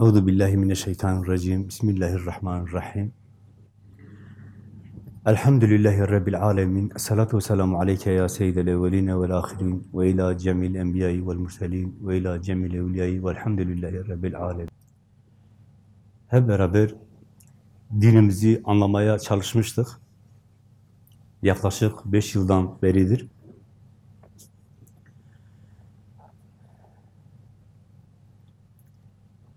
Euzu billahi mineşşeytanirracim. Bismillahirrahmanirrahim. Elhamdülillahi rabbil alamin. Essalatu vesselamu aleyke ya seyyidel evvelin ve'l ahirin ve ila cemil enbiya'i ve'l murselin ve ila cemil evliya'i ve'lhamdülillahi rabbil alamin. Hep beraber dinimizi anlamaya çalışmıştık. Yaklaşık beş yıldan beridir.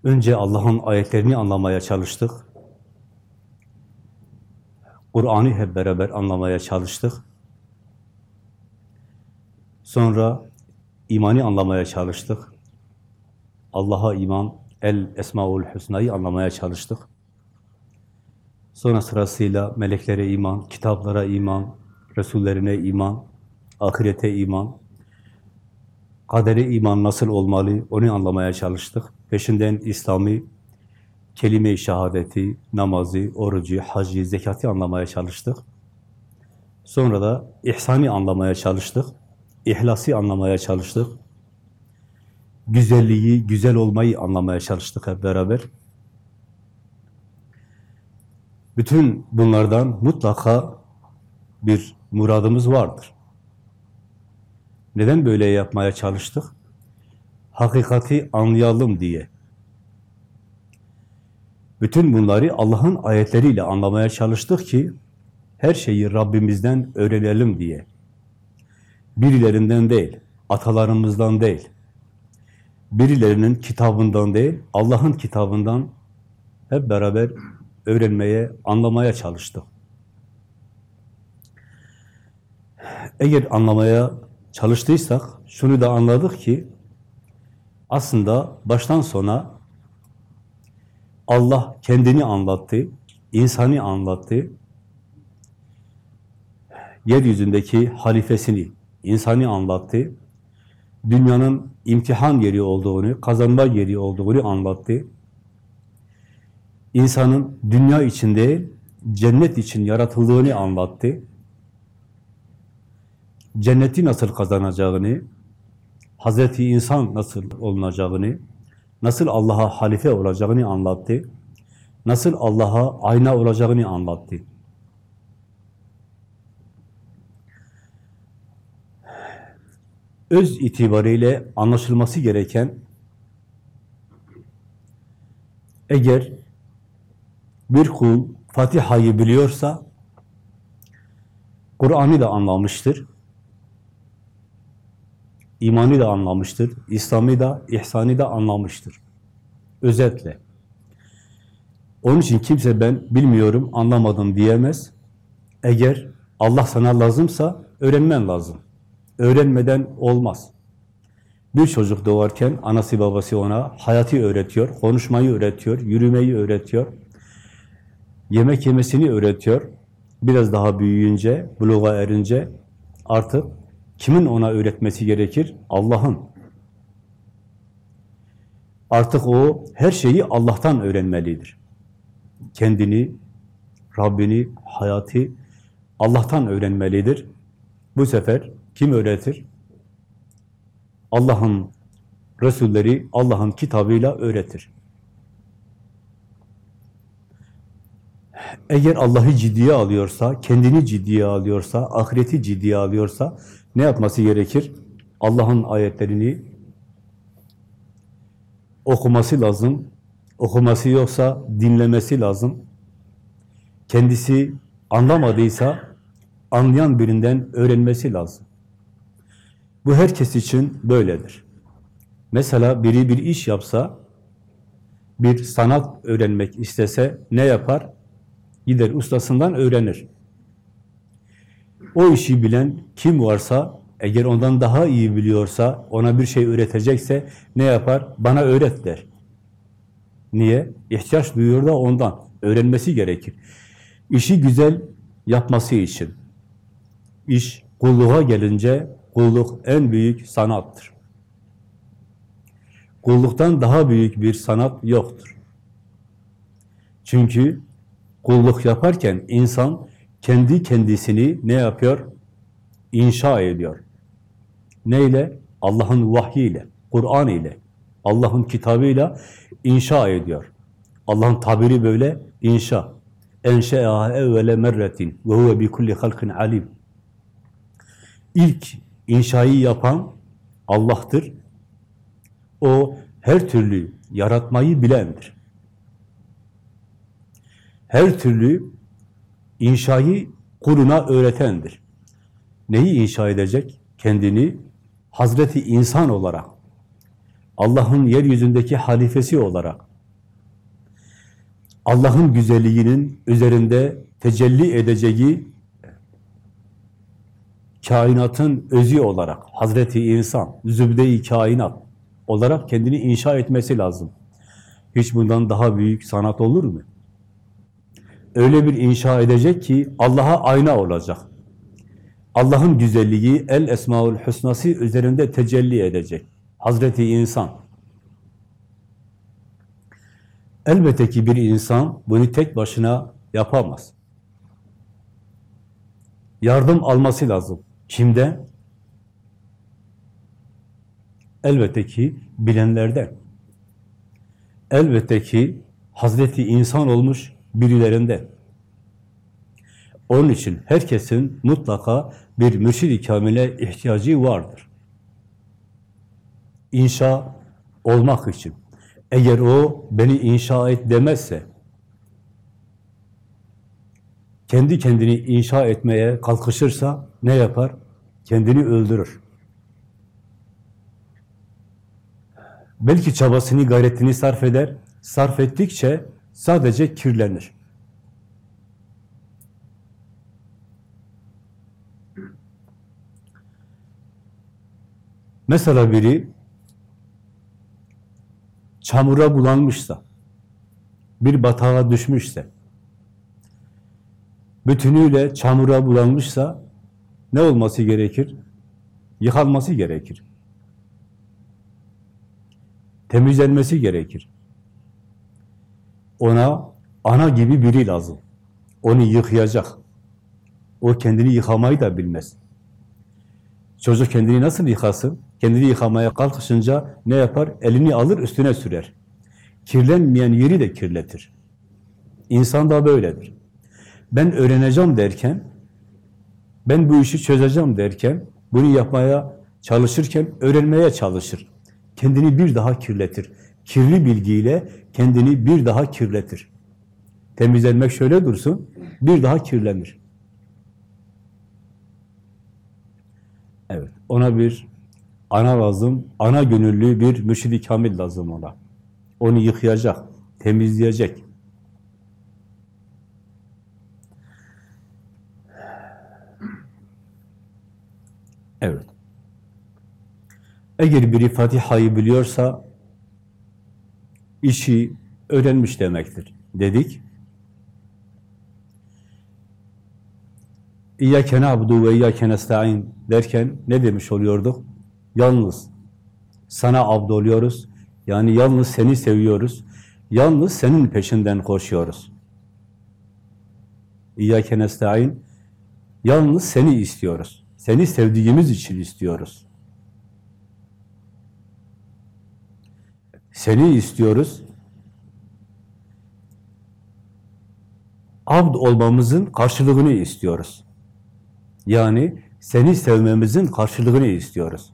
Önce Allah'ın ayetlerini anlamaya çalıştık. Kur'an'ı hep beraber anlamaya çalıştık. Sonra imani anlamaya çalıştık. Allah'a iman, El Esmaül Hüsna'yı anlamaya çalıştık. Sonra sırasıyla meleklere iman, kitaplara iman, Resullerine iman, ahirete iman, kadere iman nasıl olmalı onu anlamaya çalıştık. Peşinden İslami kelime-i şehadeti, namazı, orucu, hacı, zekatı anlamaya çalıştık. Sonra da ihsani anlamaya çalıştık. İhlası anlamaya çalıştık. Güzelliği, güzel olmayı anlamaya çalıştık hep beraber. Bütün bunlardan mutlaka bir muradımız vardır. Neden böyle yapmaya çalıştık? Hakikati anlayalım diye. Bütün bunları Allah'ın ayetleriyle anlamaya çalıştık ki her şeyi Rabbimizden öğrenelim diye. Birilerinden değil, atalarımızdan değil, birilerinin kitabından değil, Allah'ın kitabından hep beraber öğrenmeye, anlamaya çalıştık. Eğer anlamaya çalıştıysak şunu da anladık ki aslında baştan sona Allah kendini anlattı, insanı anlattı, yeryüzündeki halifesini, insanı anlattı, dünyanın imtihan yeri olduğunu, kazanma yeri olduğunu anlattı. İnsanın dünya için değil, cennet için yaratıldığını anlattı. Cenneti nasıl kazanacağını, Hazreti insan nasıl olunacağını, nasıl Allah'a halife olacağını anlattı. Nasıl Allah'a ayna olacağını anlattı. Öz itibariyle anlaşılması gereken eğer bir kul Fatiha'yı biliyorsa Kur'an'ı da anlamıştır. İmanı da anlamıştır. İslam'ı da, ihsanı da anlamıştır. Özetle. Onun için kimse ben bilmiyorum, anlamadım diyemez. Eğer Allah sana lazımsa öğrenmen lazım. Öğrenmeden olmaz. Bir çocuk doğarken anası babası ona hayatı öğretiyor, konuşmayı öğretiyor, yürümeyi öğretiyor, yemek yemesini öğretiyor. Biraz daha büyüyünce, buluğa erince artık kimin ona öğretmesi gerekir? Allah'ın. Artık o her şeyi Allah'tan öğrenmelidir. Kendini, Rabbini, hayatı Allah'tan öğrenmelidir. Bu sefer kim öğretir? Allah'ın Resulleri Allah'ın kitabıyla öğretir. Eğer Allah'ı ciddiye alıyorsa, kendini ciddiye alıyorsa, ahireti ciddiye alıyorsa ne yapması gerekir? Allah'ın ayetlerini okuması lazım. Okuması yoksa dinlemesi lazım. Kendisi anlamadıysa anlayan birinden öğrenmesi lazım. Bu herkes için böyledir. Mesela biri bir iş yapsa, bir sanat öğrenmek istese ne yapar? Gider ustasından öğrenir. O işi bilen kim varsa, eğer ondan daha iyi biliyorsa, ona bir şey öğretecekse ne yapar? Bana öğret der. Niye? İhtiyaç duyuyor da ondan. Öğrenmesi gerekir. İşi güzel yapması için. İş kulluğa gelince kulluk en büyük sanattır. Kulluktan daha büyük bir sanat yoktur. Çünkü kulluk yaparken insan kendi kendisini ne yapıyor? İnşa ediyor. Neyle? Allah'ın vahyiyle, Kur'an ile. Allah'ın kitabıyla inşa ediyor. Allah'ın tabiri böyle, inşa. Enşe'aha evvele merretin ve huve bi kulli halkin alim. İlk inşayı yapan Allah'tır. O her türlü yaratmayı bilendir. Her türlü inşayı kuluna öğretendir. Neyi inşa edecek? Kendini Hazreti insan olarak, Allah'ın yeryüzündeki halifesi olarak, Allah'ın güzelliğinin üzerinde tecelli edeceği kainatın özü olarak, Hazreti insan, zübde-i kainat olarak kendini inşa etmesi lazım. Hiç bundan daha büyük sanat olur mu? Öyle bir inşa edecek ki Allah'a ayna olacak. Allah'ın güzelliği, el esmaül hüsnası üzerinde tecelli edecek. Hazreti insan. Elbette ki bir insan bunu tek başına yapamaz. Yardım alması lazım. Kimden? Elbette ki bilenlerden. Elbette ki Hazreti insan olmuş birilerinden. Onun için herkesin mutlaka bir mürşid-i kamile ihtiyacı vardır. İnşa olmak için. Eğer o beni inşa et demezse, kendi kendini inşa etmeye kalkışırsa ne yapar? Kendini öldürür. Belki çabasını, gayretini sarf eder, sarf ettikçe sadece kirlenir. Mesela biri çamura bulanmışsa, bir batağa düşmüşse, bütünüyle çamura bulanmışsa ne olması gerekir? Yıkanması gerekir. Temizlenmesi gerekir. Ona ana gibi biri lazım. Onu yıkayacak. O kendini yıkamayı da bilmez. Çocuk kendini nasıl yıkasın? Kendini yıkamaya kalkışınca ne yapar? Elini alır üstüne sürer. Kirlenmeyen yeri de kirletir. İnsan da böyledir. Ben öğreneceğim derken, ben bu işi çözeceğim derken, bunu yapmaya çalışırken öğrenmeye çalışır. Kendini bir daha kirletir. Kirli bilgiyle kendini bir daha kirletir. Temizlenmek şöyle dursun, bir daha kirlenir. Evet, ona bir ana lazım, ana gönüllü bir mürşid-i kamil lazım ona. Onu yıkayacak, temizleyecek. Evet. Eğer biri Fatiha'yı biliyorsa işi öğrenmiş demektir dedik. İyyâke na'budu ve iyyâke nesta'in derken ne demiş oluyorduk? Yalnız sana abd oluyoruz. Yani yalnız seni seviyoruz. Yalnız senin peşinden koşuyoruz. İyyâke nesta'in yalnız seni istiyoruz. Seni sevdiğimiz için istiyoruz. Seni istiyoruz. Abd olmamızın karşılığını istiyoruz. Yani seni sevmemizin karşılığını istiyoruz.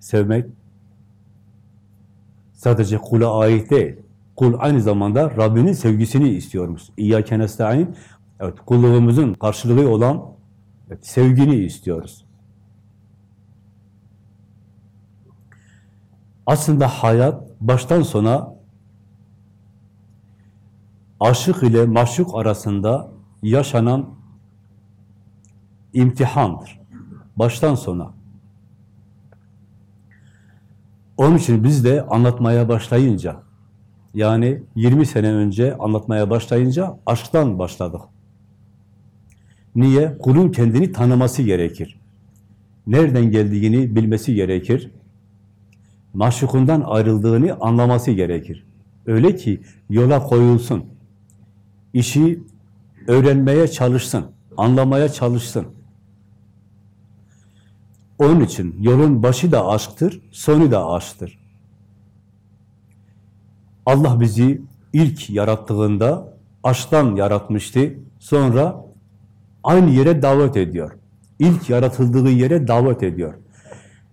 Sevmek sadece kula ait değil. Kul aynı zamanda Rabbinin sevgisini istiyormuş. İyyâke nesta'in evet, kulluğumuzun karşılığı olan evet, sevgini istiyoruz. Aslında hayat baştan sona aşık ile maşuk arasında yaşanan imtihandır. Baştan sona. Onun için biz de anlatmaya başlayınca, yani 20 sene önce anlatmaya başlayınca aşktan başladık. Niye? Kulun kendini tanıması gerekir. Nereden geldiğini bilmesi gerekir. Maşukundan ayrıldığını anlaması gerekir. Öyle ki yola koyulsun. İşi öğrenmeye çalışsın, anlamaya çalışsın. Onun için yolun başı da aşktır, sonu da aşktır. Allah bizi ilk yarattığında aşktan yaratmıştı. Sonra aynı yere davet ediyor. İlk yaratıldığı yere davet ediyor.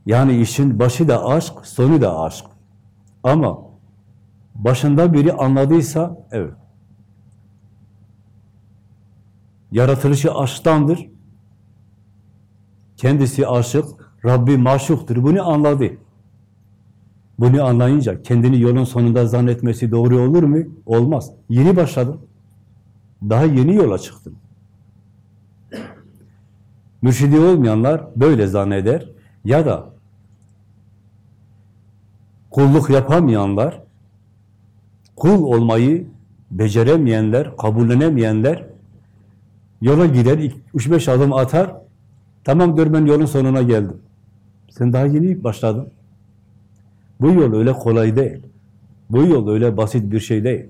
Yani işin başı da aşk, sonu da aşk. Ama başında biri anladıysa, evet. Yaratılışı aşktandır. Kendisi aşık, Rabbi maşuktur. Bunu anladı. Bunu anlayınca kendini yolun sonunda zannetmesi doğru olur mu? Olmaz. Yeni başladım. Daha yeni yola çıktım. Mürşidi olmayanlar böyle zanneder ya da kulluk yapamayanlar, kul olmayı beceremeyenler, kabullenemeyenler yola üç beş adım atar, tamam diyor ben yolun sonuna geldim. Sen daha yeni başladın. Bu yol öyle kolay değil. Bu yol öyle basit bir şey değil.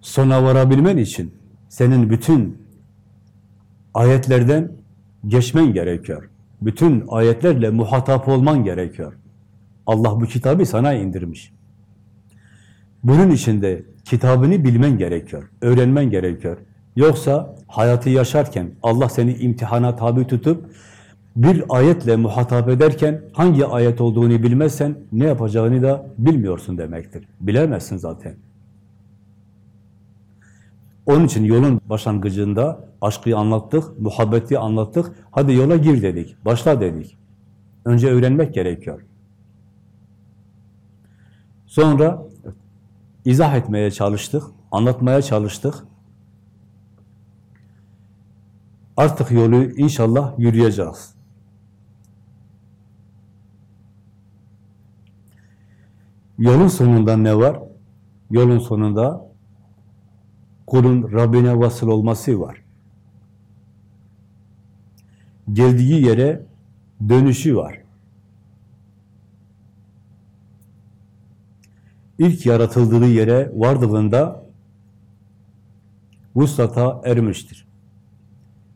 Sona varabilmen için senin bütün ayetlerden geçmen gerekiyor. Bütün ayetlerle muhatap olman gerekiyor. Allah bu kitabı sana indirmiş. Bunun için de kitabını bilmen gerekiyor, öğrenmen gerekiyor. Yoksa hayatı yaşarken Allah seni imtihana tabi tutup bir ayetle muhatap ederken hangi ayet olduğunu bilmezsen ne yapacağını da bilmiyorsun demektir. Bilemezsin zaten. Onun için yolun başlangıcında aşkı anlattık, muhabbeti anlattık. Hadi yola gir dedik, başla dedik. Önce öğrenmek gerekiyor. Sonra izah etmeye çalıştık, anlatmaya çalıştık. Artık yolu inşallah yürüyeceğiz. Yolun sonunda ne var? Yolun sonunda kulun Rabbine vasıl olması var. Geldiği yere dönüşü var. İlk yaratıldığı yere vardığında vuslata ermiştir.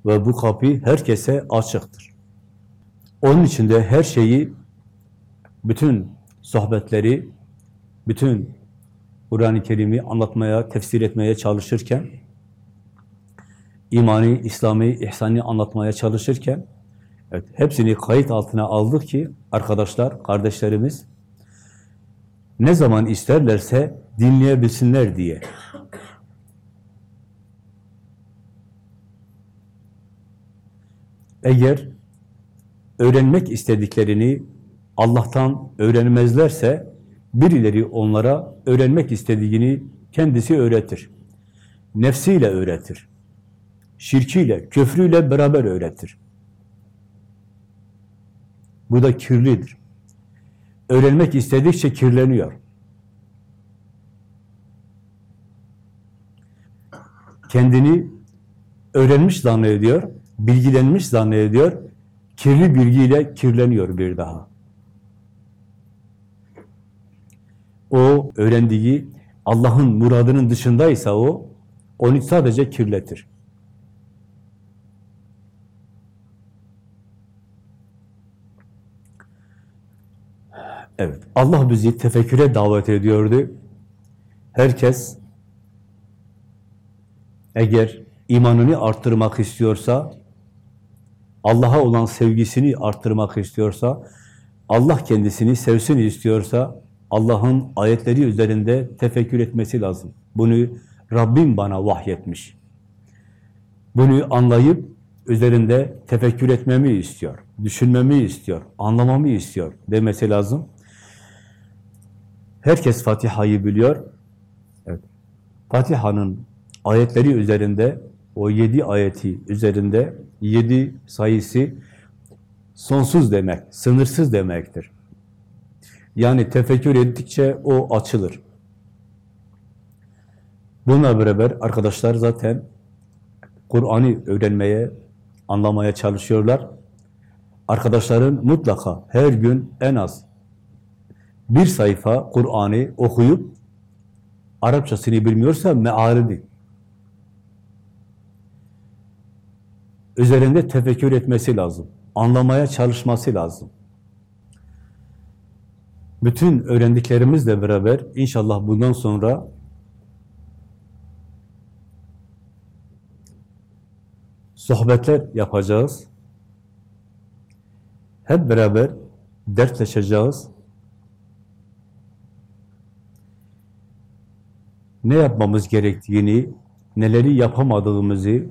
Ve bu kapı herkese açıktır. Onun için de her şeyi, bütün sohbetleri, bütün Kur'an-ı Kerim'i anlatmaya, tefsir etmeye çalışırken, imani, İslami, ihsani anlatmaya çalışırken, evet, hepsini kayıt altına aldık ki, arkadaşlar, kardeşlerimiz, ne zaman isterlerse dinleyebilsinler diye. Eğer öğrenmek istediklerini Allah'tan öğrenmezlerse, birileri onlara öğrenmek istediğini kendisi öğretir. Nefsiyle öğretir. Şirkiyle, köfrüyle beraber öğretir. Bu da kirlidir. Öğrenmek istedikçe kirleniyor. Kendini öğrenmiş zannediyor, bilgilenmiş zannediyor, kirli bilgiyle kirleniyor bir daha. O öğrendiği Allah'ın muradının dışındaysa o, onu sadece kirletir. Evet, Allah bizi tefekküre davet ediyordu. Herkes eğer imanını arttırmak istiyorsa, Allah'a olan sevgisini arttırmak istiyorsa, Allah kendisini sevsin istiyorsa, Allah'ın ayetleri üzerinde tefekkür etmesi lazım. Bunu Rabbim bana vahyetmiş. Bunu anlayıp üzerinde tefekkür etmemi istiyor, düşünmemi istiyor, anlamamı istiyor demesi lazım. Herkes Fatiha'yı biliyor. Evet. Fatiha'nın ayetleri üzerinde, o yedi ayeti üzerinde, yedi sayısı sonsuz demek, sınırsız demektir. Yani tefekkür ettikçe o açılır. Bununla beraber arkadaşlar zaten Kur'an'ı öğrenmeye, anlamaya çalışıyorlar. Arkadaşların mutlaka her gün en az bir sayfa Kur'an'ı okuyup Arapçasını bilmiyorsa mealini üzerinde tefekkür etmesi lazım. Anlamaya çalışması lazım. Bütün öğrendiklerimizle beraber inşallah bundan sonra sohbetler yapacağız. Hep beraber dertleşeceğiz. Ne yapmamız gerektiğini, neleri yapamadığımızı,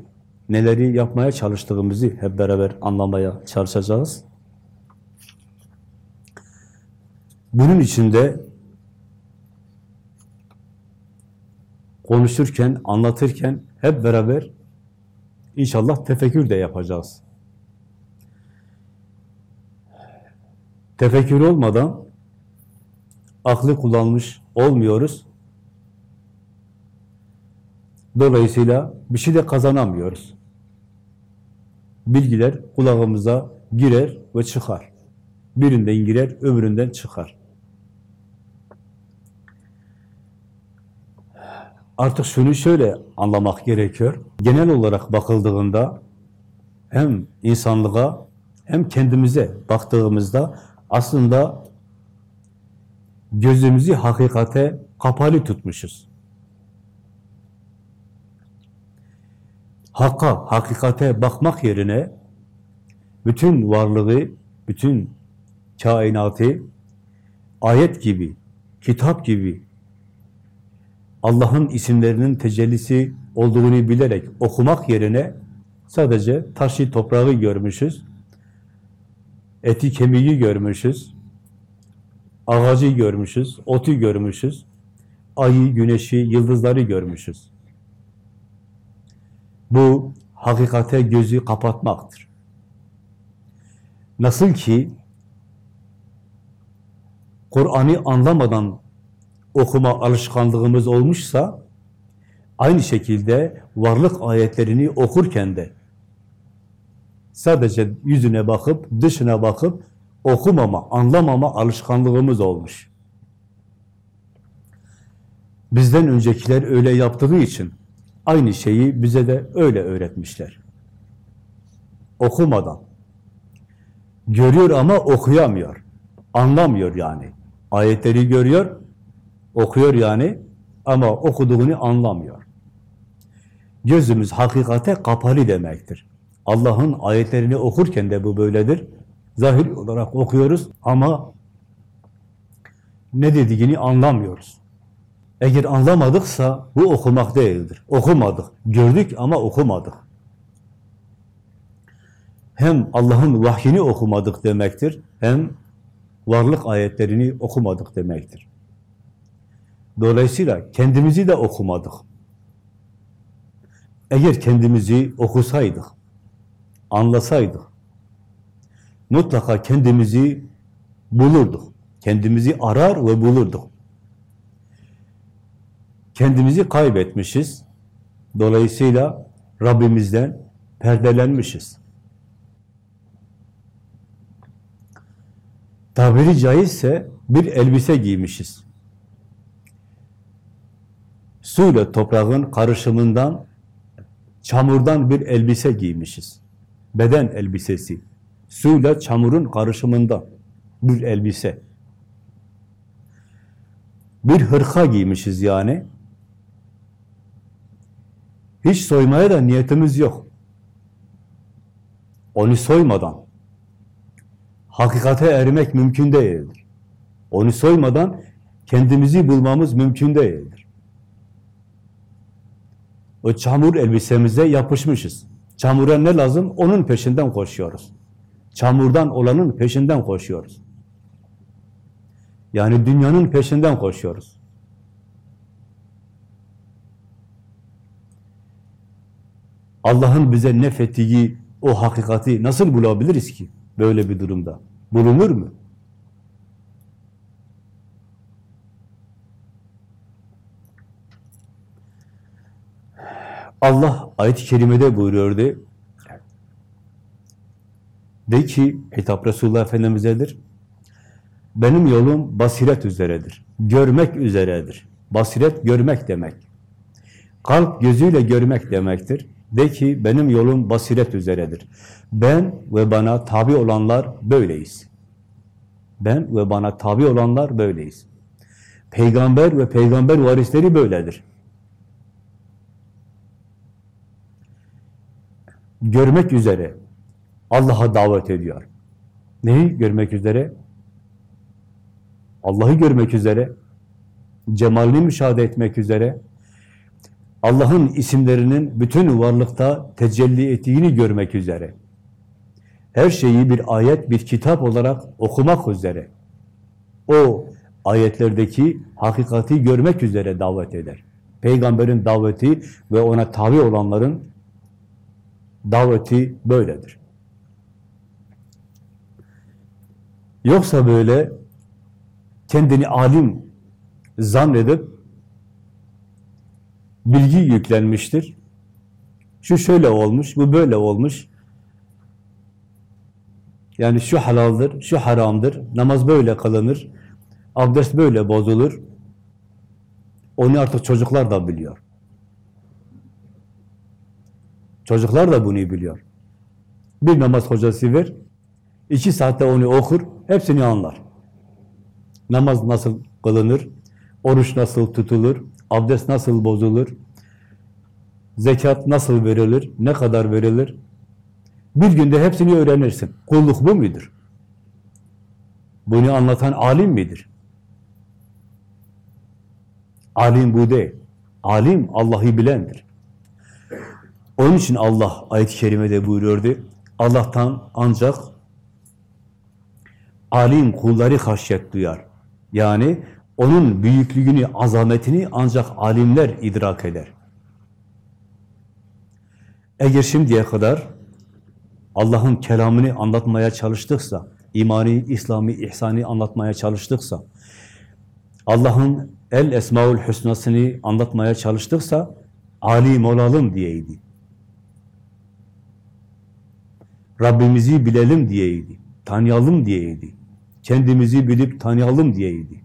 neleri yapmaya çalıştığımızı hep beraber anlamaya çalışacağız. Bunun için de konuşurken, anlatırken hep beraber inşallah tefekkür de yapacağız. Tefekkür olmadan aklı kullanmış olmuyoruz. Dolayısıyla bir şey de kazanamıyoruz. Bilgiler kulağımıza girer ve çıkar. Birinden girer, öbüründen çıkar. Artık şunu şöyle anlamak gerekiyor. Genel olarak bakıldığında hem insanlığa hem kendimize baktığımızda aslında gözümüzü hakikate kapalı tutmuşuz. Hakka, hakikate bakmak yerine bütün varlığı, bütün kainatı ayet gibi, kitap gibi Allah'ın isimlerinin tecellisi olduğunu bilerek okumak yerine sadece taşı toprağı görmüşüz, eti kemiği görmüşüz, ağacı görmüşüz, otu görmüşüz, ayı, güneşi, yıldızları görmüşüz. Bu hakikate gözü kapatmaktır. Nasıl ki Kur'an'ı anlamadan okuma alışkanlığımız olmuşsa aynı şekilde varlık ayetlerini okurken de sadece yüzüne bakıp dışına bakıp okumama, anlamama alışkanlığımız olmuş. Bizden öncekiler öyle yaptığı için aynı şeyi bize de öyle öğretmişler. Okumadan. Görüyor ama okuyamıyor. Anlamıyor yani. Ayetleri görüyor, okuyor yani ama okuduğunu anlamıyor. Gözümüz hakikate kapalı demektir. Allah'ın ayetlerini okurken de bu böyledir. Zahir olarak okuyoruz ama ne dediğini anlamıyoruz. Eğer anlamadıksa bu okumak değildir. Okumadık. Gördük ama okumadık. Hem Allah'ın vahyini okumadık demektir, hem varlık ayetlerini okumadık demektir. Dolayısıyla kendimizi de okumadık. Eğer kendimizi okusaydık, anlasaydık, mutlaka kendimizi bulurduk. Kendimizi arar ve bulurduk. Kendimizi kaybetmişiz. Dolayısıyla Rabbimizden perdelenmişiz. Tabiri caizse bir elbise giymişiz. Suyla toprağın karışımından, çamurdan bir elbise giymişiz. Beden elbisesi. Suyla çamurun karışımında bir elbise. Bir hırka giymişiz yani. Hiç soymaya da niyetimiz yok. Onu soymadan hakikate ermek mümkün değildir. Onu soymadan kendimizi bulmamız mümkün değildir. O çamur elbisemize yapışmışız. Çamura ne lazım? Onun peşinden koşuyoruz. Çamurdan olanın peşinden koşuyoruz. Yani dünyanın peşinden koşuyoruz. Allah'ın bize nefettiği o hakikati nasıl bulabiliriz ki böyle bir durumda? Bulunur mu? Allah ayet-i kerimede buyuruyordu. De ki, hitap Resulullah Efendimiz'edir. Benim yolum basiret üzeredir. Görmek üzeredir. Basiret görmek demek. Kalp gözüyle görmek demektir. De ki benim yolum basiret üzeredir. Ben ve bana tabi olanlar böyleyiz. Ben ve bana tabi olanlar böyleyiz. Peygamber ve peygamber varisleri böyledir. Görmek üzere Allah'a davet ediyor. Neyi görmek üzere? Allah'ı görmek üzere, cemalini müşahede etmek üzere, Allah'ın isimlerinin bütün varlıkta tecelli ettiğini görmek üzere. Her şeyi bir ayet, bir kitap olarak okumak üzere. O ayetlerdeki hakikati görmek üzere davet eder. Peygamberin daveti ve ona tabi olanların daveti böyledir. Yoksa böyle kendini alim zannedip bilgi yüklenmiştir. Şu şöyle olmuş, bu böyle olmuş. Yani şu halaldır, şu haramdır, namaz böyle kılınır, abdest böyle bozulur. Onu artık çocuklar da biliyor. Çocuklar da bunu biliyor. Bir namaz hocası ver, iki saatte onu okur, hepsini anlar. Namaz nasıl kılınır, oruç nasıl tutulur, abdest nasıl bozulur, zekat nasıl verilir, ne kadar verilir, bir günde hepsini öğrenirsin. Kulluk bu mudur? Bunu anlatan alim midir? Alim bu değil. Alim Allah'ı bilendir. Onun için Allah ayet-i kerimede buyuruyordu. Allah'tan ancak alim kulları haşyet duyar. Yani onun büyüklüğünü, azametini ancak alimler idrak eder. Eğer şimdiye kadar Allah'ın kelamını anlatmaya çalıştıksa, imani, İslami, ihsani anlatmaya çalıştıksa, Allah'ın el esmaül hüsnasını anlatmaya çalıştıksa, alim olalım diyeydi. Rabbimizi bilelim diyeydi, tanıyalım diyeydi. Kendimizi bilip tanıyalım diyeydi.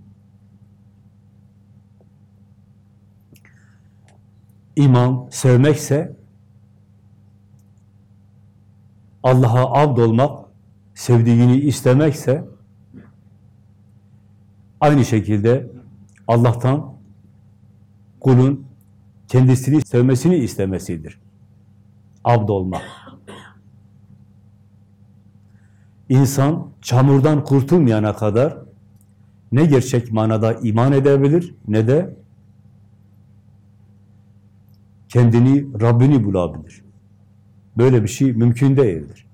İman sevmekse Allah'a abd olmak, sevdiğini istemekse aynı şekilde Allah'tan kulun kendisini sevmesini istemesidir. Abd olmak. İnsan çamurdan kurtulmayana kadar ne gerçek manada iman edebilir ne de kendini, Rabbini bulabilir. Böyle bir şey mümkün değildir.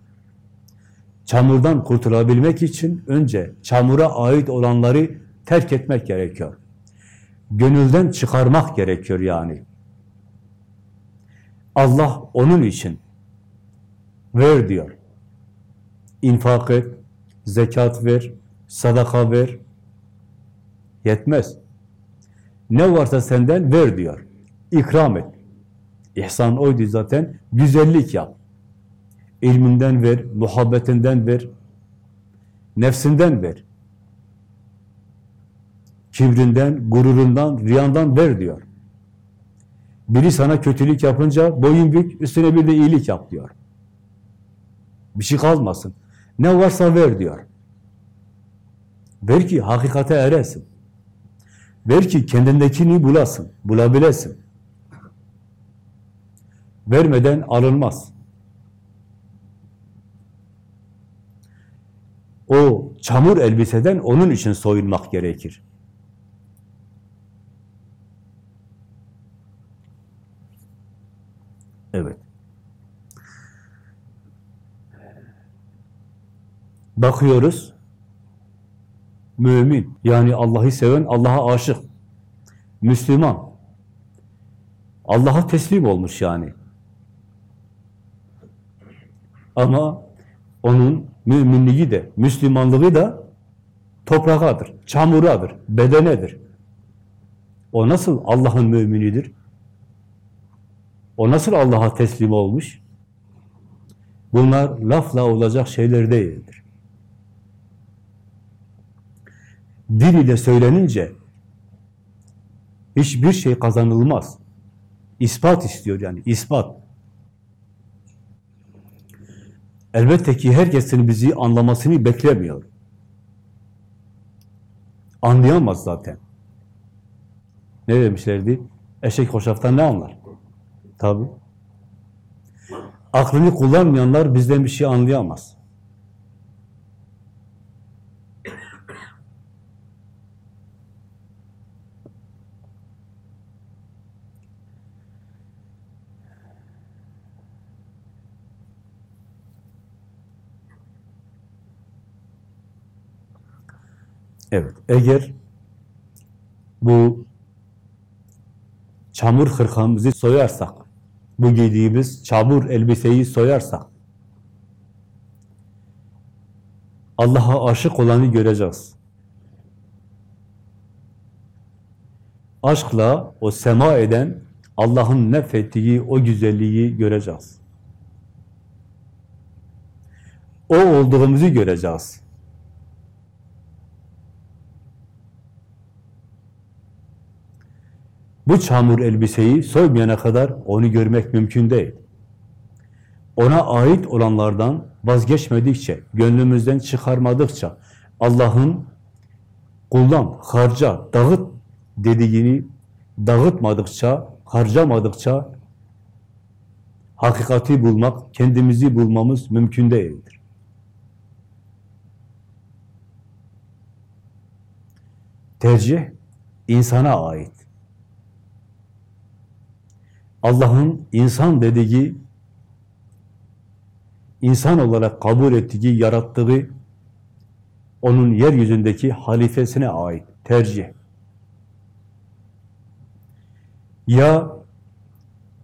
Çamurdan kurtulabilmek için önce çamura ait olanları terk etmek gerekiyor. Gönülden çıkarmak gerekiyor yani. Allah onun için ver diyor. İnfak et, zekat ver, sadaka ver. Yetmez. Ne varsa senden ver diyor. İkram et. İhsan oydu zaten. Güzellik yap. İlminden ver, muhabbetinden ver, nefsinden ver. Kibrinden, gururundan, riyandan ver diyor. Biri sana kötülük yapınca boyun bük, üstüne bir de iyilik yap diyor. Bir şey kalmasın. Ne varsa ver diyor. Ver ki hakikate eresin. Ver ki kendindekini bulasın, bulabilesin. Vermeden alınmaz. O çamur elbiseden onun için soyunmak gerekir. Evet. Bakıyoruz, mümin, yani Allah'ı seven, Allah'a aşık, Müslüman, Allah'a teslim olmuş yani. Ama onun müminliği de, Müslümanlığı da toprağadır, çamuradır, bedenedir. O nasıl Allah'ın müminidir? O nasıl Allah'a teslim olmuş? Bunlar lafla olacak şeyler değildir. Dil ile söylenince hiçbir şey kazanılmaz. İspat istiyor yani, ispat. Elbette ki herkesin bizi anlamasını beklemiyor. Anlayamaz zaten. Ne demişlerdi? Eşek hoşaftan ne anlar? Tabii. Aklını kullanmayanlar bizden bir şey anlayamaz. Evet, eğer bu çamur hırkamızı soyarsak, bu giydiğimiz çamur elbiseyi soyarsak, Allah'a aşık olanı göreceğiz. Aşkla o sema eden Allah'ın nefettiği o güzelliği göreceğiz. O olduğumuzu göreceğiz. Bu çamur elbiseyi soymayana kadar onu görmek mümkün değil. Ona ait olanlardan vazgeçmedikçe, gönlümüzden çıkarmadıkça, Allah'ın kullan, harca, dağıt dediğini dağıtmadıkça, harcamadıkça hakikati bulmak, kendimizi bulmamız mümkün değildir. Tercih insana ait. Allah'ın insan dediği, insan olarak kabul ettiği, yarattığı, onun yeryüzündeki halifesine ait tercih. Ya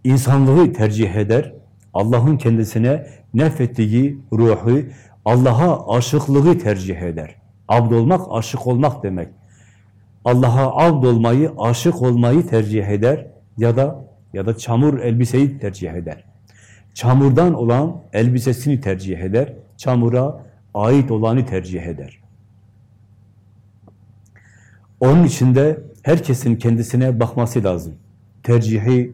insanlığı tercih eder, Allah'ın kendisine nefettiği ruhu, Allah'a aşıklığı tercih eder. Abd olmak, aşık olmak demek. Allah'a abd olmayı, aşık olmayı tercih eder ya da ya da çamur elbiseyi tercih eder. Çamurdan olan elbisesini tercih eder. Çamura ait olanı tercih eder. Onun için de herkesin kendisine bakması lazım. Tercihi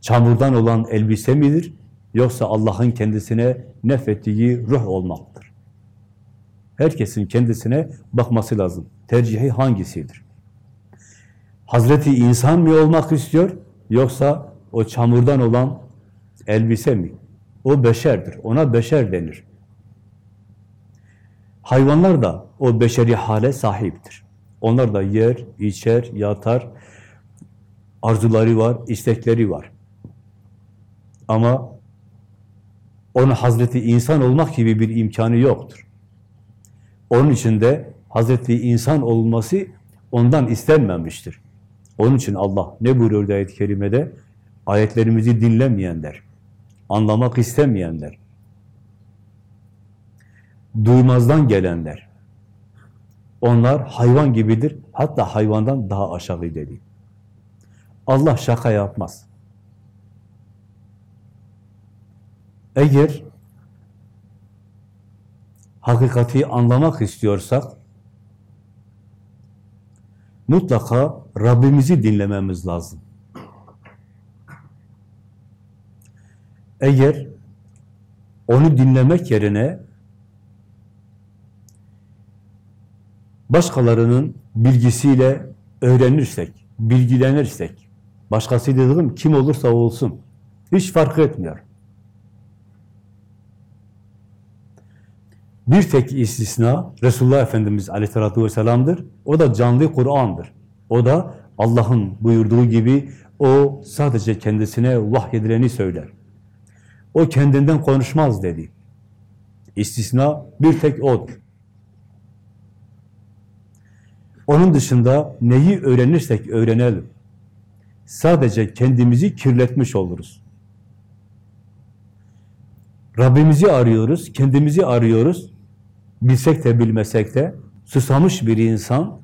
çamurdan olan elbise midir? Yoksa Allah'ın kendisine nefettiği ruh olmaktır. Herkesin kendisine bakması lazım. Tercihi hangisidir? Hazreti insan mı olmak istiyor? Yoksa o çamurdan olan elbise mi? O beşerdir. Ona beşer denir. Hayvanlar da o beşeri hale sahiptir. Onlar da yer, içer, yatar, arzuları var, istekleri var. Ama onun Hazreti insan olmak gibi bir imkanı yoktur. Onun için de Hazreti insan olması ondan istenmemiştir. Onun için Allah ne buyuruyor ayet-i kerimede? Ayetlerimizi dinlemeyenler, anlamak istemeyenler, duymazdan gelenler, onlar hayvan gibidir, hatta hayvandan daha aşağı dedi. Allah şaka yapmaz. Eğer hakikati anlamak istiyorsak, mutlaka Rabbimizi dinlememiz lazım. Eğer onu dinlemek yerine başkalarının bilgisiyle öğrenirsek, bilgilenirsek, başkası dediğim kim olursa olsun, hiç fark etmiyor. Bir tek istisna Resulullah Efendimiz Aleyhisselatü Vesselam'dır. O da canlı Kur'an'dır. O da Allah'ın buyurduğu gibi o sadece kendisine vahyedileni söyler. O kendinden konuşmaz dedi. İstisna bir tek odur. Onun dışında neyi öğrenirsek öğrenelim. Sadece kendimizi kirletmiş oluruz. Rabbimizi arıyoruz, kendimizi arıyoruz. Bilsek de bilmesek de susamış bir insan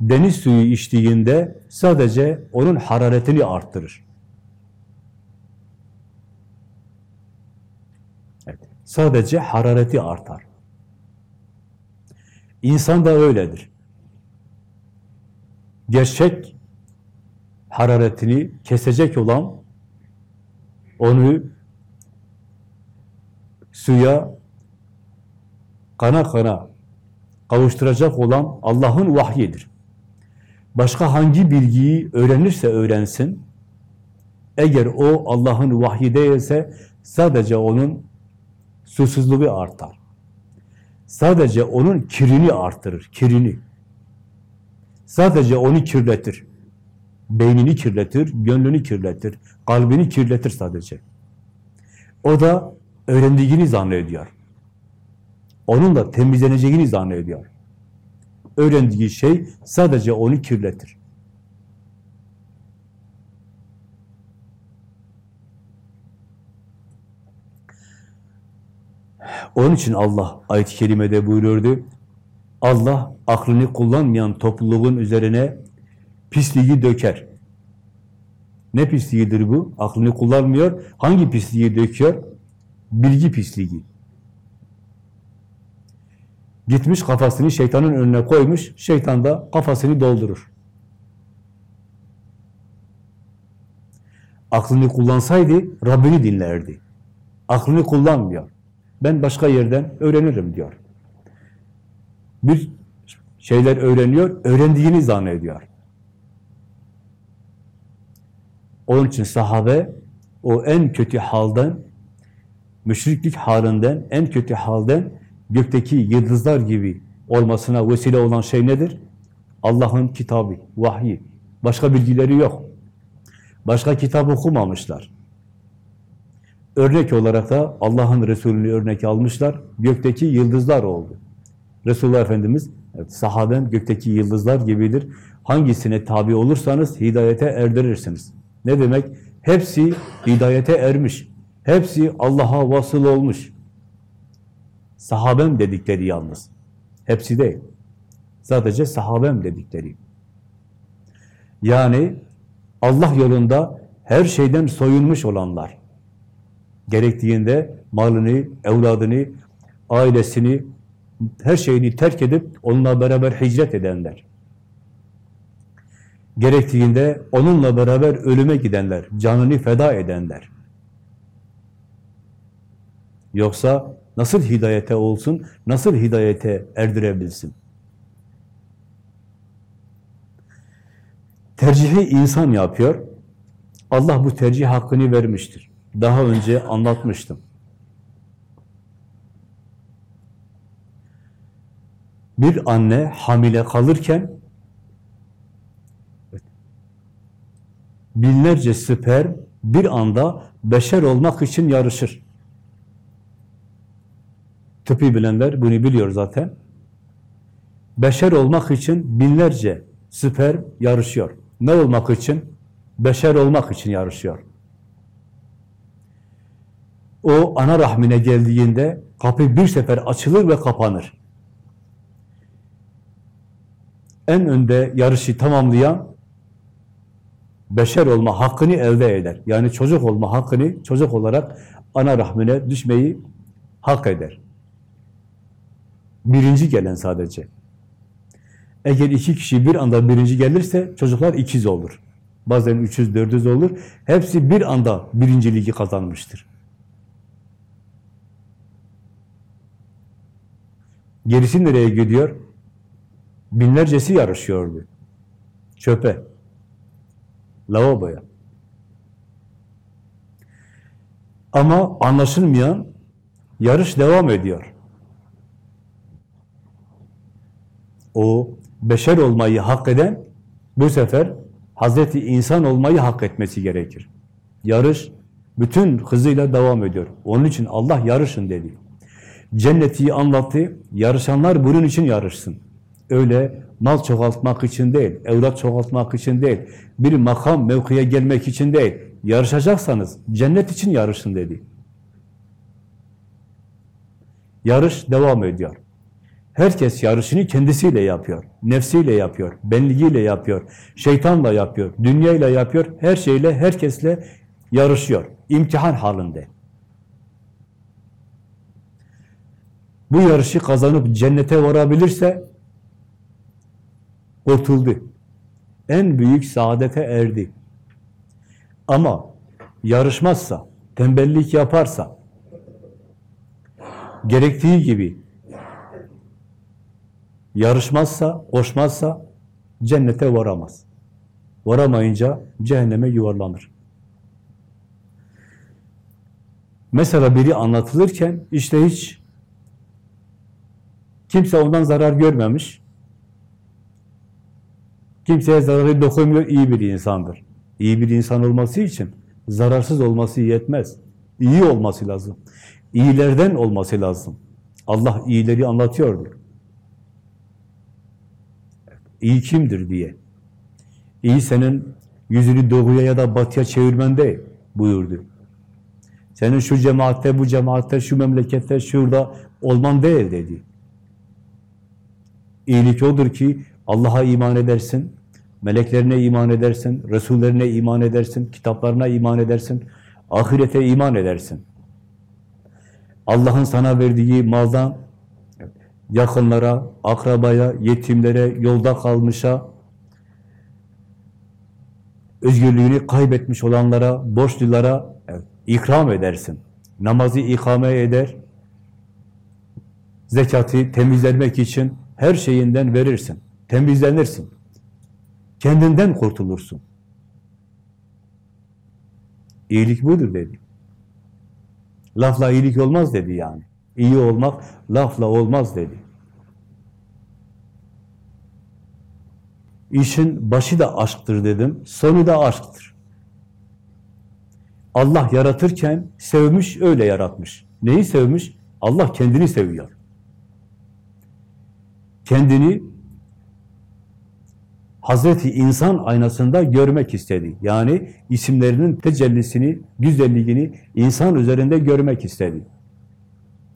deniz suyu içtiğinde sadece onun hararetini arttırır. Evet, sadece harareti artar. İnsan da öyledir. Gerçek hararetini kesecek olan onu suya kana kana kavuşturacak olan Allah'ın vahyidir. Başka hangi bilgiyi öğrenirse öğrensin, eğer o Allah'ın vahyi değilse sadece onun susuzluğu artar. Sadece onun kirini artırır, kirini. Sadece onu kirletir. Beynini kirletir, gönlünü kirletir, kalbini kirletir sadece. O da öğrendiğini zannediyor. Onun da temizleneceğini zannediyor. Öğrendiği şey sadece onu kirletir. Onun için Allah ayet-i kerimede buyuruyordu. Allah aklını kullanmayan topluluğun üzerine pisliği döker. Ne pisliğidir bu? Aklını kullanmıyor. Hangi pisliği döküyor? Bilgi pisliği. Gitmiş kafasını şeytanın önüne koymuş, şeytan da kafasını doldurur. Aklını kullansaydı Rabbini dinlerdi. Aklını kullanmıyor. Ben başka yerden öğrenirim diyor. Bir şeyler öğreniyor, öğrendiğini zannediyor. Onun için sahabe o en kötü halden, müşriklik halinden, en kötü halden gökteki yıldızlar gibi olmasına vesile olan şey nedir? Allah'ın kitabı, vahyi. Başka bilgileri yok. Başka kitap okumamışlar. Örnek olarak da Allah'ın Resulü'nü örnek almışlar. Gökteki yıldızlar oldu. Resulullah Efendimiz, evet, sahaben gökteki yıldızlar gibidir. Hangisine tabi olursanız hidayete erdirirsiniz. Ne demek? Hepsi hidayete ermiş. Hepsi Allah'a vasıl olmuş. Sahabem dedikleri yalnız. Hepsi değil. Sadece sahabem dedikleri. Yani Allah yolunda her şeyden soyunmuş olanlar. Gerektiğinde malını, evladını, ailesini, her şeyini terk edip onunla beraber hicret edenler. Gerektiğinde onunla beraber ölüme gidenler, canını feda edenler. Yoksa nasıl hidayete olsun, nasıl hidayete erdirebilsin? Tercihi insan yapıyor. Allah bu tercih hakkını vermiştir. Daha önce anlatmıştım. Bir anne hamile kalırken binlerce sperm bir anda beşer olmak için yarışır. Tıbbi bilenler bunu biliyor zaten. Beşer olmak için binlerce sperm yarışıyor. Ne olmak için? Beşer olmak için yarışıyor. O ana rahmine geldiğinde kapı bir sefer açılır ve kapanır. En önde yarışı tamamlayan beşer olma hakkını elde eder. Yani çocuk olma hakkını çocuk olarak ana rahmine düşmeyi hak eder. Birinci gelen sadece. Eğer iki kişi bir anda birinci gelirse çocuklar ikiz olur. Bazen 300, 400 olur. Hepsi bir anda birinciliği kazanmıştır. Gerisi nereye gidiyor? Binlercesi yarışıyordu. Çöpe. Lavaboya. Ama anlaşılmayan yarış devam ediyor. O beşer olmayı hak eden bu sefer Hazreti insan olmayı hak etmesi gerekir. Yarış bütün hızıyla devam ediyor. Onun için Allah yarışın dedi. Cenneti anlattı. Yarışanlar bunun için yarışsın. Öyle mal çoğaltmak için değil, evlat çoğaltmak için değil, bir makam mevkiye gelmek için değil. Yarışacaksanız cennet için yarışın dedi. Yarış devam ediyor. Herkes yarışını kendisiyle yapıyor. Nefsiyle yapıyor, benliğiyle yapıyor, şeytanla yapıyor, dünyayla yapıyor, her şeyle, herkesle yarışıyor. İmtihan halinde. Bu yarışı kazanıp cennete varabilirse kurtuldu. En büyük saadete erdi. Ama yarışmazsa, tembellik yaparsa, gerektiği gibi yarışmazsa, koşmazsa cennete varamaz. Varamayınca cehenneme yuvarlanır. Mesela biri anlatılırken işte hiç kimse ondan zarar görmemiş. Kimseye zararı dokunmuyor, iyi bir insandır. İyi bir insan olması için zararsız olması yetmez. İyi olması lazım. İyilerden olması lazım. Allah iyileri anlatıyordur. İyi kimdir diye. İyi senin yüzünü doğuya ya da batıya çevirmen değil buyurdu. Senin şu cemaatte, bu cemaatte, şu memlekette, şurada olman değil dedi. İyilik odur ki Allah'a iman edersin, meleklerine iman edersin, Resullerine iman edersin, kitaplarına iman edersin, ahirete iman edersin. Allah'ın sana verdiği maldan yakınlara, akrabaya, yetimlere, yolda kalmışa, özgürlüğünü kaybetmiş olanlara, borçlulara evet, ikram edersin. Namazı ikame eder, zekatı temizlenmek için her şeyinden verirsin. Temizlenirsin. Kendinden kurtulursun. İyilik budur dedi. Lafla iyilik olmaz dedi yani. İyi olmak lafla olmaz dedi. İşin başı da aşktır dedim, sonu da aşktır. Allah yaratırken sevmiş, öyle yaratmış. Neyi sevmiş? Allah kendini seviyor. Kendini Hazreti insan aynasında görmek istedi. Yani isimlerinin tecellisini, güzelliğini insan üzerinde görmek istedi.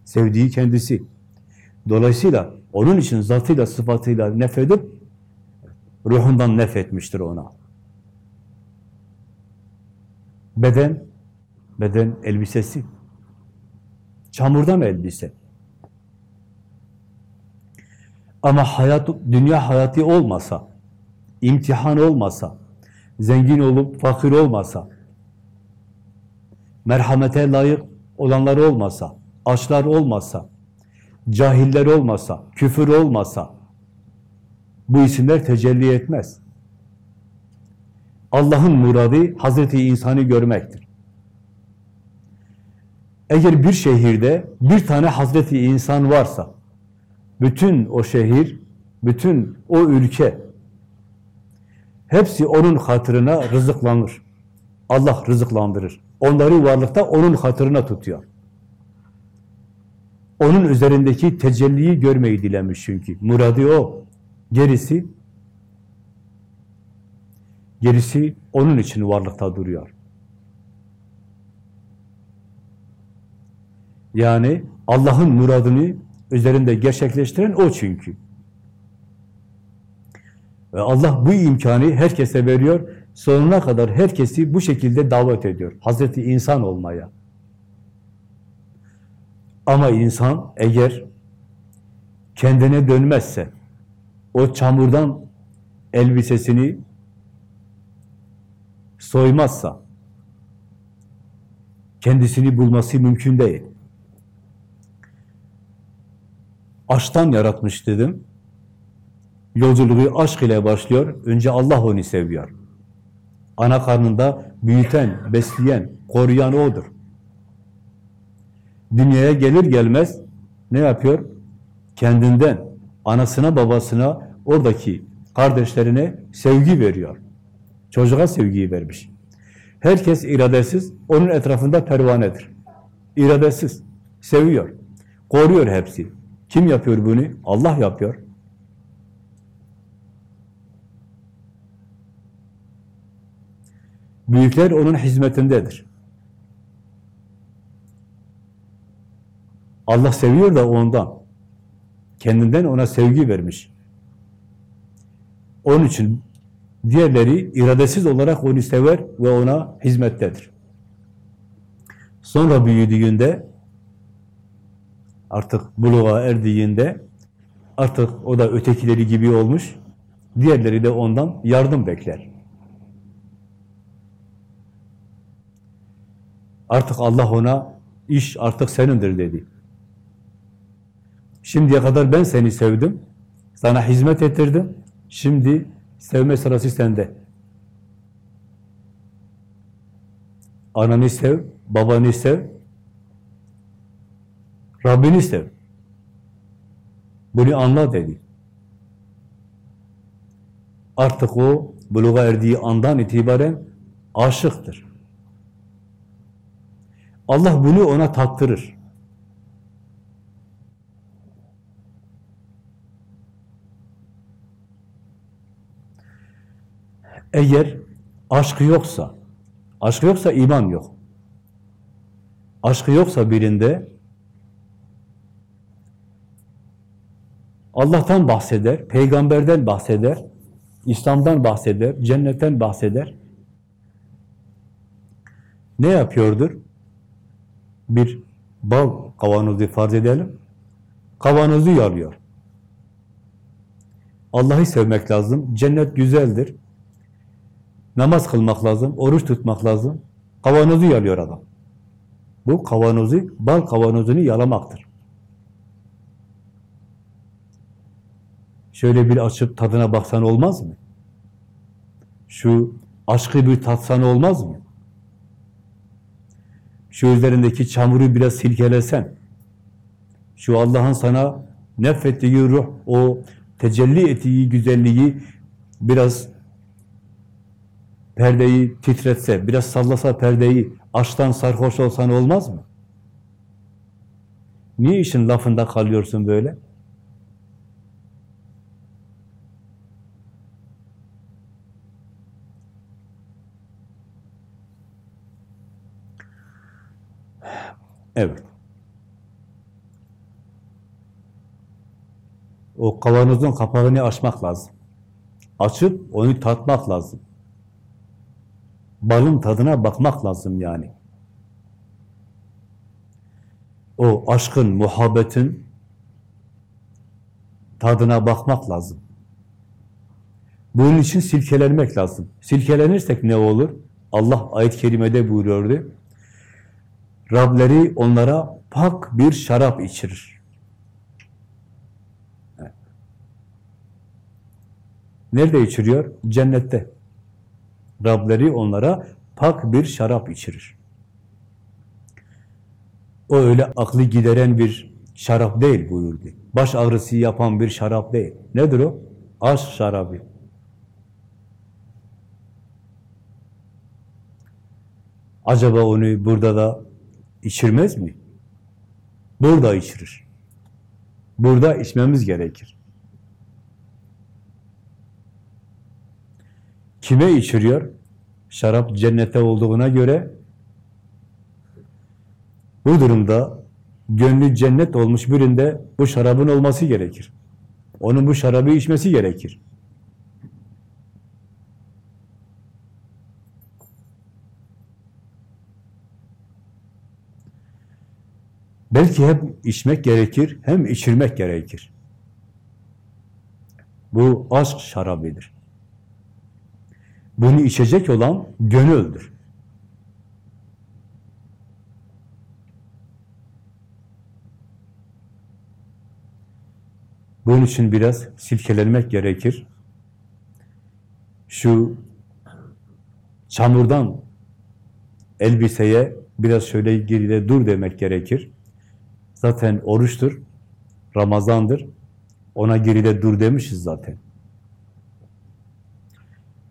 Sevdiği kendisi. Dolayısıyla onun için zatıyla, sıfatıyla nefedip ruhundan nefetmiştir ona. Beden, beden elbisesi. Çamurdan elbise. Ama hayat, dünya hayatı olmasa, imtihan olmasa, zengin olup fakir olmasa, merhamete layık olanlar olmasa, açlar olmasa, cahiller olmasa, küfür olmasa, bu isimler tecelli etmez. Allah'ın muradı Hazreti insanı görmektir. Eğer bir şehirde bir tane Hazreti insan varsa, bütün o şehir, bütün o ülke, hepsi onun hatırına rızıklanır. Allah rızıklandırır. Onları varlıkta onun hatırına tutuyor. Onun üzerindeki tecelliyi görmeyi dilemiş çünkü. Muradı o. Gerisi gerisi onun için varlıkta duruyor. Yani Allah'ın muradını üzerinde gerçekleştiren o çünkü. Ve Allah bu imkanı herkese veriyor. Sonuna kadar herkesi bu şekilde davet ediyor. Hazreti insan olmaya. Ama insan eğer kendine dönmezse, o çamurdan elbisesini soymazsa, kendisini bulması mümkün değil. Aşktan yaratmış dedim. Yolculuğu aşk ile başlıyor. Önce Allah onu seviyor. Ana karnında büyüten, besleyen, koruyan O'dur. Dünyaya gelir gelmez ne yapıyor? Kendinden, anasına, babasına, oradaki kardeşlerine sevgi veriyor. Çocuğa sevgiyi vermiş. Herkes iradesiz, onun etrafında pervanedir. İradesiz, seviyor, koruyor hepsi. Kim yapıyor bunu? Allah yapıyor. Büyükler onun hizmetindedir. Allah seviyor da ondan. Kendinden ona sevgi vermiş. Onun için diğerleri iradesiz olarak onu sever ve ona hizmettedir. Sonra büyüdüğünde artık buluğa erdiğinde artık o da ötekileri gibi olmuş. Diğerleri de ondan yardım bekler. Artık Allah ona iş artık senindir dedi. Şimdiye kadar ben seni sevdim. Sana hizmet ettirdim. Şimdi sevme sırası sende. Ananı sev, babanı sev, Rabbini sev. Bunu anla dedi. Artık o buluğa erdiği andan itibaren aşıktır. Allah bunu ona tattırır. Eğer aşkı yoksa, aşkı yoksa iman yok. Aşkı yoksa birinde Allah'tan bahseder, peygamberden bahseder, İslam'dan bahseder, cennetten bahseder. Ne yapıyordur? Bir bal kavanozu farz edelim. Kavanozu yalıyor. Allah'ı sevmek lazım. Cennet güzeldir. Namaz kılmak lazım. Oruç tutmak lazım. Kavanozu yalıyor adam. Bu kavanozu, bal kavanozunu yalamaktır. Şöyle bir açıp tadına baksan olmaz mı? Şu aşkı bir tatsan olmaz mı? Şu üzerindeki çamuru biraz silkelesen, şu Allah'ın sana nefrettiği ruh, o tecelli ettiği güzelliği biraz perdeyi titretse, biraz sallasa perdeyi, aşktan sarhoş olsan olmaz mı? Niye işin lafında kalıyorsun böyle? Evet. O kavanozun kapağını açmak lazım. Açıp onu tatmak lazım. Balın tadına bakmak lazım yani. O aşkın, muhabbetin tadına bakmak lazım. Bunun için silkelenmek lazım. Silkelenirsek ne olur? Allah ayet-i kerimede buyuruyordu. Rableri onlara pak bir şarap içirir. Nerede içiriyor? Cennette. Rableri onlara pak bir şarap içirir. O öyle aklı gideren bir şarap değil buyurdu. Baş ağrısı yapan bir şarap değil. Nedir o? Aşk şarabı. Acaba onu burada da içirmez mi? Burada içirir. Burada içmemiz gerekir. Kime içiriyor? Şarap cennette olduğuna göre bu durumda gönlü cennet olmuş birinde bu şarabın olması gerekir. Onun bu şarabı içmesi gerekir. Belki hem içmek gerekir, hem içirmek gerekir. Bu aşk şarabıdır. Bunu içecek olan gönüldür. Bunun için biraz silkelenmek gerekir. Şu çamurdan elbiseye biraz şöyle geride dur demek gerekir. Zaten oruçtur, Ramazandır. Ona geride dur demişiz zaten.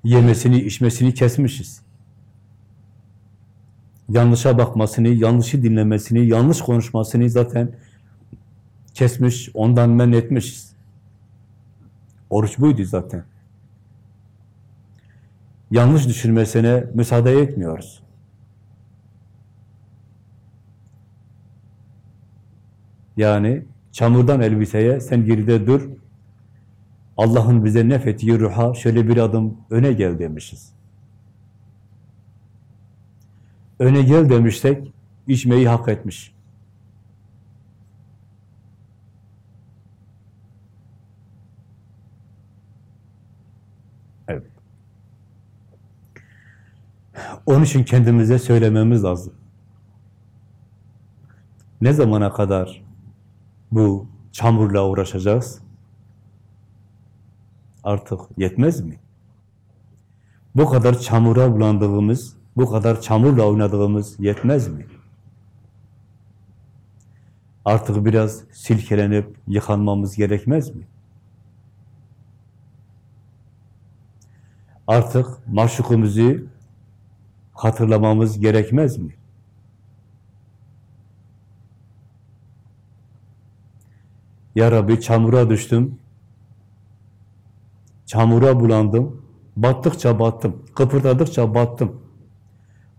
Yemesini, içmesini kesmişiz. Yanlışa bakmasını, yanlışı dinlemesini, yanlış konuşmasını zaten kesmiş, ondan men etmişiz. Oruç buydu zaten. Yanlış düşünmesine müsaade etmiyoruz. Yani çamurdan elbiseye sen geride dur. Allah'ın bize nefettiği ruha şöyle bir adım öne gel demişiz. Öne gel demişsek içmeyi hak etmiş. Evet. Onun için kendimize söylememiz lazım. Ne zamana kadar bu çamurla uğraşacağız? Artık yetmez mi? Bu kadar çamura bulandığımız, bu kadar çamurla oynadığımız yetmez mi? Artık biraz silkelenip yıkanmamız gerekmez mi? Artık maşukumuzu hatırlamamız gerekmez mi? Ya Rabbi çamura düştüm, çamura bulandım, battıkça battım, kıpırdadıkça battım.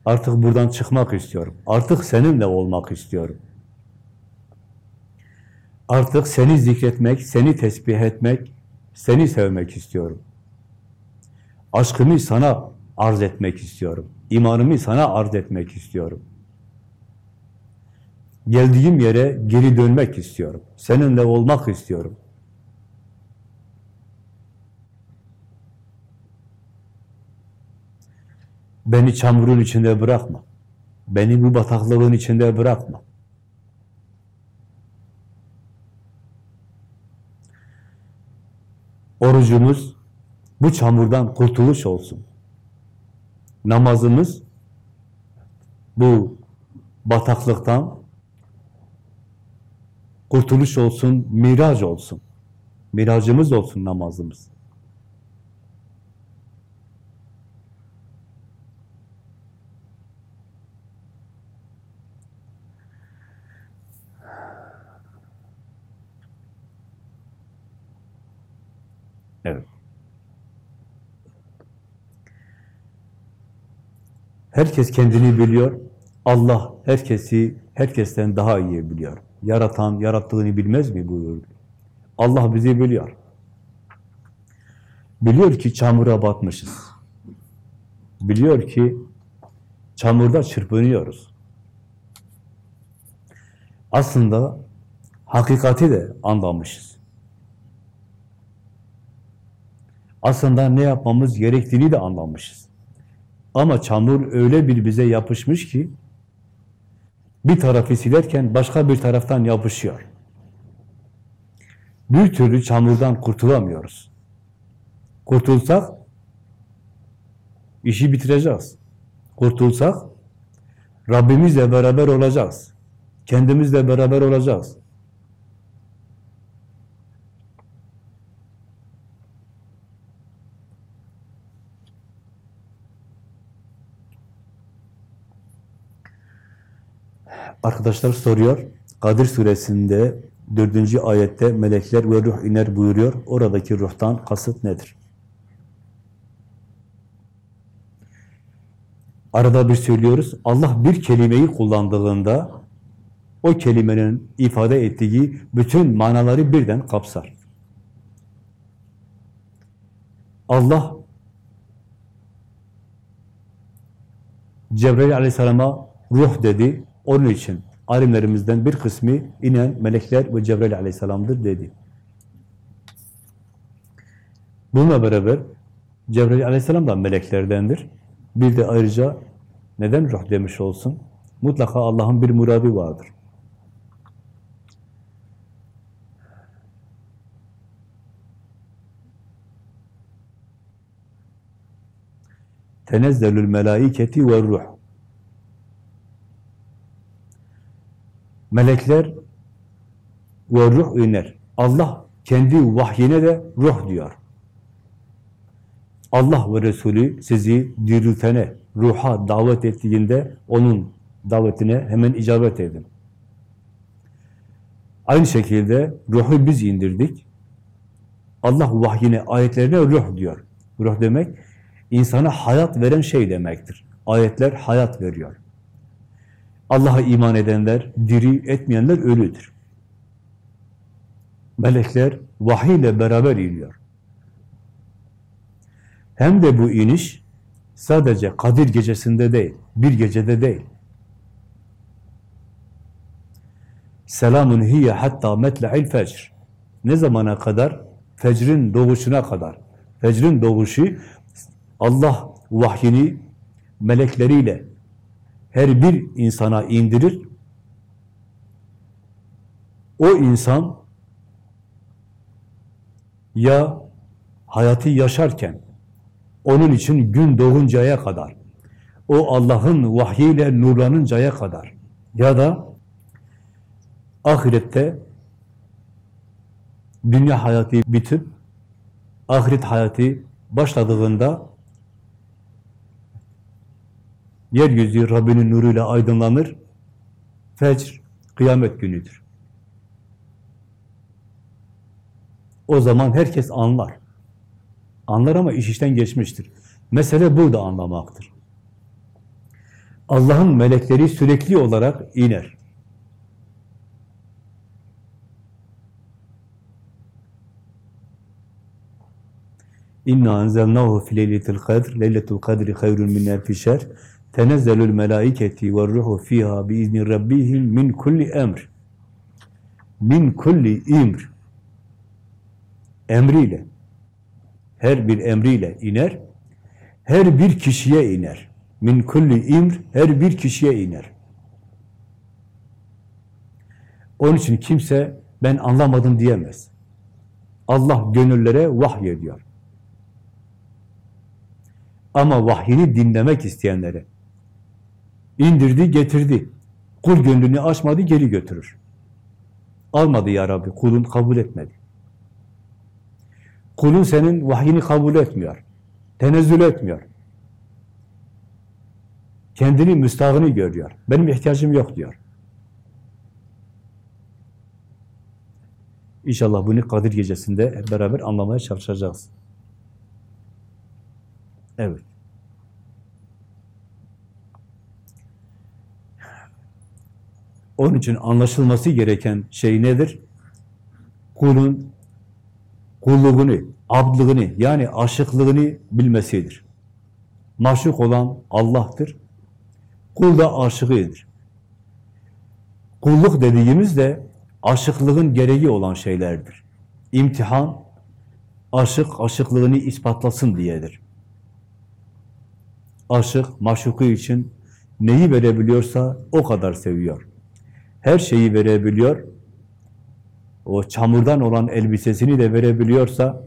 Artık buradan çıkmak istiyorum. Artık seninle olmak istiyorum. Artık seni zikretmek, seni tesbih etmek, seni sevmek istiyorum. Aşkımı sana arz etmek istiyorum. İmanımı sana arz etmek istiyorum. Geldiğim yere geri dönmek istiyorum. Seninle olmak istiyorum. Beni çamurun içinde bırakma. Beni bu bataklığın içinde bırakma. Orucumuz bu çamurdan kurtuluş olsun. Namazımız bu bataklıktan kurtuluş olsun, miraç olsun. Miracımız olsun namazımız. Evet. Herkes kendini biliyor. Allah herkesi herkesten daha iyi biliyor. Yaratan, yarattığını bilmez mi buyurdu. Allah bizi biliyor. Biliyor ki çamura batmışız. Biliyor ki çamurda çırpınıyoruz. Aslında hakikati de anlamışız. Aslında ne yapmamız gerektiğini de anlamışız. Ama çamur öyle bir bize yapışmış ki bir tarafı silerken başka bir taraftan yapışıyor. Bir türlü çamurdan kurtulamıyoruz. Kurtulsak işi bitireceğiz. Kurtulsak Rabbimizle beraber olacağız. Kendimizle beraber olacağız. Arkadaşlar soruyor. Kadir suresinde dördüncü ayette melekler ve ruh iner buyuruyor. Oradaki ruhtan kasıt nedir? Arada bir söylüyoruz. Allah bir kelimeyi kullandığında o kelimenin ifade ettiği bütün manaları birden kapsar. Allah Cebrail aleyhisselama ruh dedi. Onun için alimlerimizden bir kısmı inen melekler ve Cebrail aleyhisselamdır dedi. Bununla beraber Cebrail aleyhisselam da meleklerdendir. Bir de ayrıca neden ruh demiş olsun? Mutlaka Allah'ın bir muradı vardır. Tenezzelül melaiketi ve ruh. Melekler ve ruh iner. Allah kendi vahyine de ruh diyor. Allah ve Resulü sizi diriltene, ruha davet ettiğinde onun davetine hemen icabet edin. Aynı şekilde ruhu biz indirdik. Allah vahyine, ayetlerine ruh diyor. Ruh demek, insana hayat veren şey demektir. Ayetler hayat veriyor. Allah'a iman edenler diri, etmeyenler ölüdür. Melekler vahiy ile beraber iniyor. Hem de bu iniş sadece Kadir gecesinde değil, bir gecede değil. Selamun hiye hatta metla'il fecr. Ne zamana kadar? Fecrin doğuşuna kadar. Fecrin doğuşu Allah vahyini melekleriyle her bir insana indirir. O insan ya hayatı yaşarken, onun için gün doğuncaya kadar, o Allah'ın vahyiyle nurlanıncaya kadar ya da ahirette dünya hayatı bitip ahiret hayatı başladığında yeryüzü Rabbinin nuruyla aydınlanır. Fecr kıyamet günüdür. O zaman herkes anlar. Anlar ama iş işten geçmiştir. Mesele burada anlamaktır. Allah'ın melekleri sürekli olarak iner. İnna enzelnahu fi leyletil kadr. Leyletul kadri hayrun min elfi şer. Tenezzelül melaiketi ve ruhu fiha bi izni rabbihim min kulli emr. Min kulli imr. Emriyle. Her bir emriyle iner. Her bir kişiye iner. Min kulli imr. Her bir kişiye iner. Onun için kimse ben anlamadım diyemez. Allah gönüllere vahyediyor. Ama vahyini dinlemek isteyenlere indirdi, getirdi. Kul gönlünü açmadı, geri götürür. Almadı ya Rabbi, kulun kabul etmedi. Kulun senin vahyini kabul etmiyor. Tenezzül etmiyor. Kendini müstahını görüyor. Benim ihtiyacım yok diyor. İnşallah bunu Kadir Gecesi'nde beraber anlamaya çalışacağız. Evet. Onun için anlaşılması gereken şey nedir? Kulun kulluğunu, abdlığını yani aşıklığını bilmesidir. Maşuk olan Allah'tır. Kul da aşığıdır. Kulluk dediğimiz de aşıklığın gereği olan şeylerdir. İmtihan, aşık aşıklığını ispatlasın diyedir. Aşık, maşuku için neyi verebiliyorsa o kadar seviyor. Her şeyi verebiliyor. O çamurdan olan elbisesini de verebiliyorsa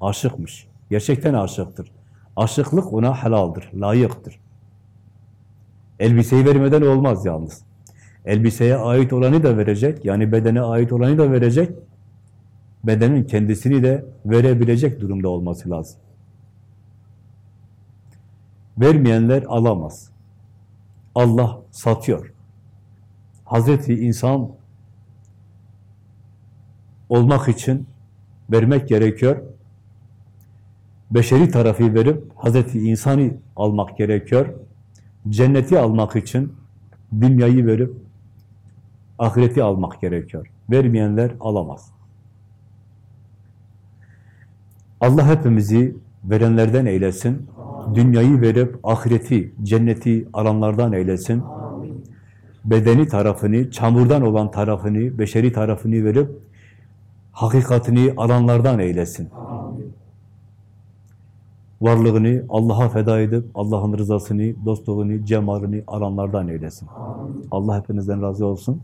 aşıkmış. Gerçekten aşıktır. Aşıklık ona helaldir, layıktır. Elbiseyi vermeden olmaz yalnız. Elbiseye ait olanı da verecek, yani bedene ait olanı da verecek, bedenin kendisini de verebilecek durumda olması lazım. Vermeyenler alamaz. Allah satıyor. Hazreti insan olmak için vermek gerekiyor. Beşeri tarafı verip Hazreti insanı almak gerekiyor. Cenneti almak için dünyayı verip ahireti almak gerekiyor. Vermeyenler alamaz. Allah hepimizi verenlerden eylesin. Dünyayı verip ahireti, cenneti alanlardan eylesin. Bedeni tarafını, çamurdan olan tarafını, beşeri tarafını verip hakikatini alanlardan eylesin. Varlığını Allah'a feda edip Allah'ın rızasını, dostluğunu, cemalini alanlardan eylesin. Allah hepinizden razı olsun.